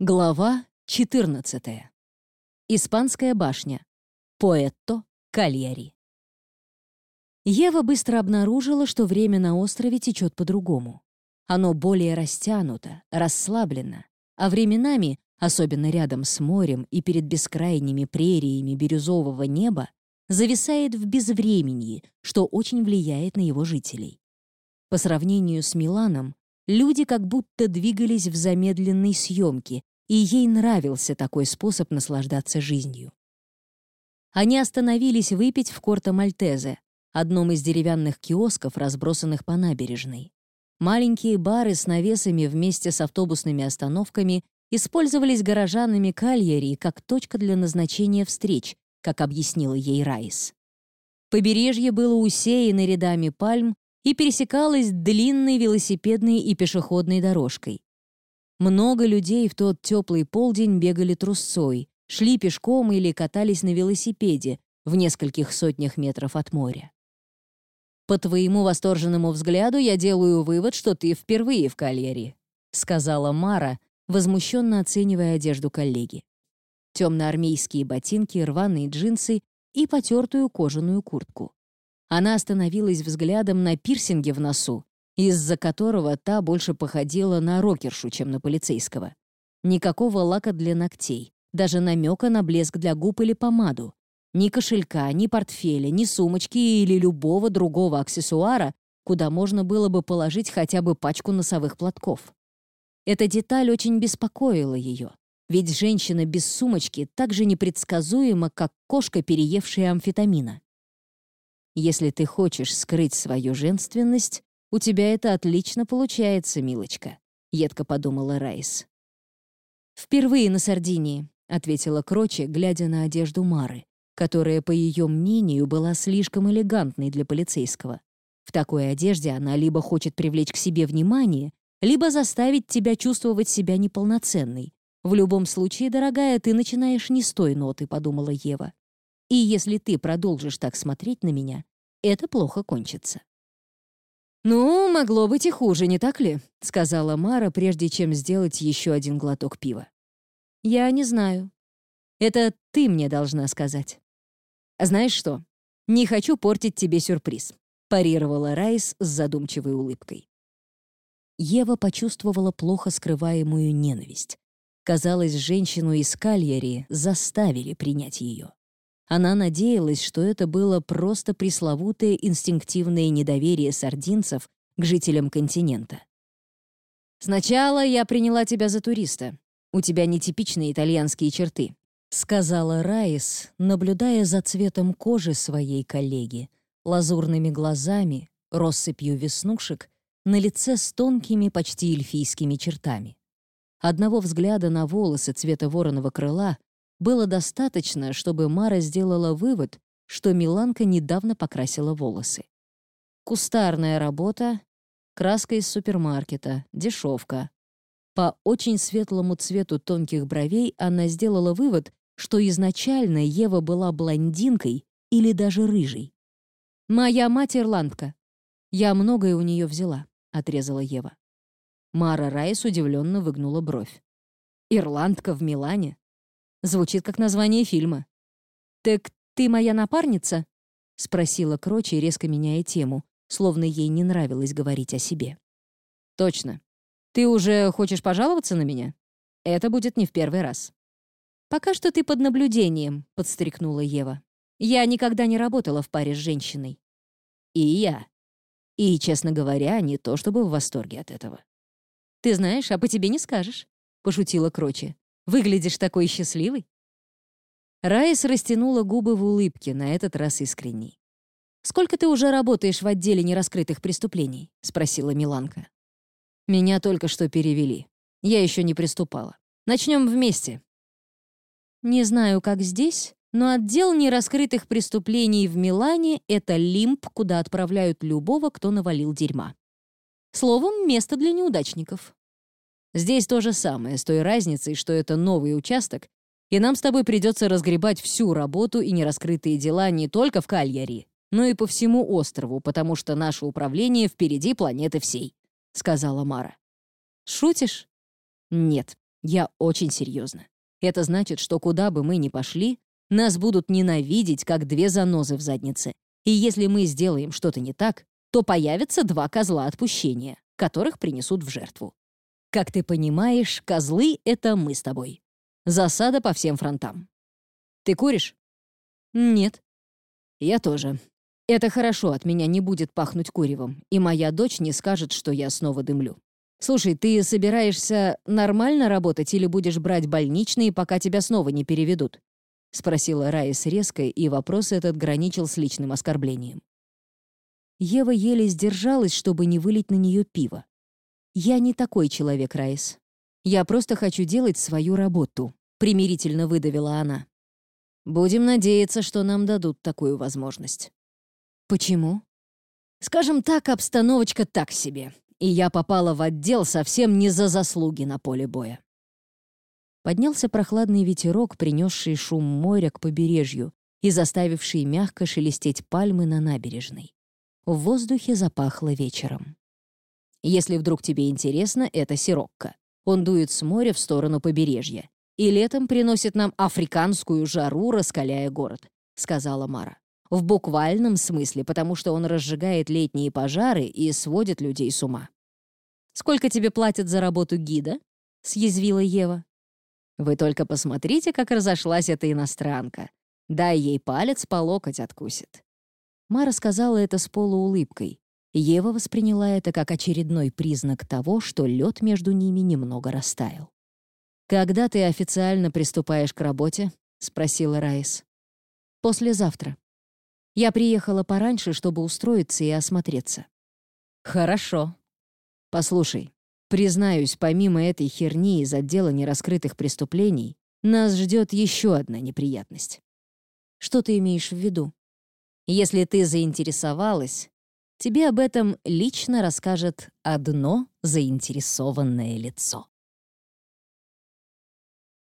Глава 14. Испанская башня. Поэтто Кальяри. Ева быстро обнаружила, что время на острове течет по-другому. Оно более растянуто, расслаблено, а временами, особенно рядом с морем и перед бескрайними прериями бирюзового неба, зависает в безвременье, что очень влияет на его жителей. По сравнению с Миланом, люди как будто двигались в замедленной съемке, и ей нравился такой способ наслаждаться жизнью. Они остановились выпить в Корто Мальтезе, одном из деревянных киосков, разбросанных по набережной. Маленькие бары с навесами вместе с автобусными остановками использовались горожанами Кальяри как точка для назначения встреч, как объяснила ей Райс. Побережье было усеяно рядами пальм и пересекалось длинной велосипедной и пешеходной дорожкой. Много людей в тот теплый полдень бегали трусцой, шли пешком или катались на велосипеде в нескольких сотнях метров от моря. «По твоему восторженному взгляду я делаю вывод, что ты впервые в Кальяре», сказала Мара, возмущенно оценивая одежду коллеги. Темно-армейские ботинки, рваные джинсы и потертую кожаную куртку. Она остановилась взглядом на пирсинге в носу из-за которого та больше походила на рокершу, чем на полицейского. Никакого лака для ногтей, даже намека на блеск для губ или помаду. Ни кошелька, ни портфеля, ни сумочки или любого другого аксессуара, куда можно было бы положить хотя бы пачку носовых платков. Эта деталь очень беспокоила ее, ведь женщина без сумочки так же непредсказуема, как кошка, переевшая амфетамина. Если ты хочешь скрыть свою женственность, «У тебя это отлично получается, милочка», — едко подумала Райс. «Впервые на Сардинии», — ответила Кроче, глядя на одежду Мары, которая, по ее мнению, была слишком элегантной для полицейского. В такой одежде она либо хочет привлечь к себе внимание, либо заставить тебя чувствовать себя неполноценной. В любом случае, дорогая, ты начинаешь не с той ноты, подумала Ева. И если ты продолжишь так смотреть на меня, это плохо кончится. «Ну, могло быть и хуже, не так ли?» — сказала Мара, прежде чем сделать еще один глоток пива. «Я не знаю. Это ты мне должна сказать». «Знаешь что? Не хочу портить тебе сюрприз», — парировала Райс с задумчивой улыбкой. Ева почувствовала плохо скрываемую ненависть. Казалось, женщину из Кальяри заставили принять ее. Она надеялась, что это было просто пресловутое инстинктивное недоверие сардинцев к жителям континента. «Сначала я приняла тебя за туриста. У тебя нетипичные итальянские черты», — сказала Раис, наблюдая за цветом кожи своей коллеги, лазурными глазами, россыпью веснушек, на лице с тонкими, почти эльфийскими чертами. Одного взгляда на волосы цвета вороного крыла было достаточно, чтобы Мара сделала вывод, что Миланка недавно покрасила волосы. Кустарная работа, краска из супермаркета, дешевка. По очень светлому цвету тонких бровей она сделала вывод, что изначально Ева была блондинкой или даже рыжей. «Моя мать ирландка. Я многое у нее взяла», — отрезала Ева. Мара Райс удивленно выгнула бровь. «Ирландка в Милане? Звучит как название фильма. «Так ты моя напарница?» — спросила Крочи, резко меняя тему, словно ей не нравилось говорить о себе. «Точно. Ты уже хочешь пожаловаться на меня? Это будет не в первый раз». «Пока что ты под наблюдением», — подстрикнула Ева. «Я никогда не работала в паре с женщиной». «И я. И, честно говоря, не то чтобы в восторге от этого». «Ты знаешь, а по тебе не скажешь», — пошутила Крочи. Выглядишь такой счастливой». Райс растянула губы в улыбке, на этот раз искренней. «Сколько ты уже работаешь в отделе нераскрытых преступлений?» — спросила Миланка. «Меня только что перевели. Я еще не приступала. Начнем вместе». «Не знаю, как здесь, но отдел нераскрытых преступлений в Милане — это лимб, куда отправляют любого, кто навалил дерьма. Словом, место для неудачников. Здесь то же самое, с той разницей, что это новый участок, и нам с тобой придется разгребать всю работу и нераскрытые дела не только в Кальяри, но и по всему острову, потому что наше управление впереди планеты всей», — сказала Мара. «Шутишь?» «Нет. Я очень серьезно. Это значит, что куда бы мы ни пошли, нас будут ненавидеть, как две занозы в заднице. И если мы сделаем что-то не так, то появятся два козла отпущения, которых принесут в жертву. Как ты понимаешь, козлы — это мы с тобой. Засада по всем фронтам. Ты куришь? Нет. Я тоже. Это хорошо, от меня не будет пахнуть куревом, и моя дочь не скажет, что я снова дымлю. Слушай, ты собираешься нормально работать или будешь брать больничные, пока тебя снова не переведут? — спросила Раис резко, и вопрос этот граничил с личным оскорблением. Ева еле сдержалась, чтобы не вылить на нее пиво. «Я не такой человек, Раис. Я просто хочу делать свою работу», — примирительно выдавила она. «Будем надеяться, что нам дадут такую возможность». «Почему?» «Скажем так, обстановочка так себе, и я попала в отдел совсем не за заслуги на поле боя. Поднялся прохладный ветерок, принесший шум моря к побережью и заставивший мягко шелестеть пальмы на набережной. В воздухе запахло вечером. Если вдруг тебе интересно, это сирокко. Он дует с моря в сторону побережья. И летом приносит нам африканскую жару, раскаляя город», — сказала Мара. «В буквальном смысле, потому что он разжигает летние пожары и сводит людей с ума». «Сколько тебе платят за работу гида?» — съязвила Ева. Вы только посмотрите, как разошлась эта иностранка. Дай ей палец, по локоть откусит». Мара сказала это с полуулыбкой. Ева восприняла это как очередной признак того, что лед между ними немного растаял. «Когда ты официально приступаешь к работе?» — спросила Райс. «Послезавтра. Я приехала пораньше, чтобы устроиться и осмотреться». «Хорошо. Послушай, Признаюсь, помимо этой херни из отдела нераскрытых преступлений, нас ждет еще одна неприятность. Что ты имеешь в виду? Если ты заинтересовалась, тебе об этом лично расскажет одно заинтересованное лицо.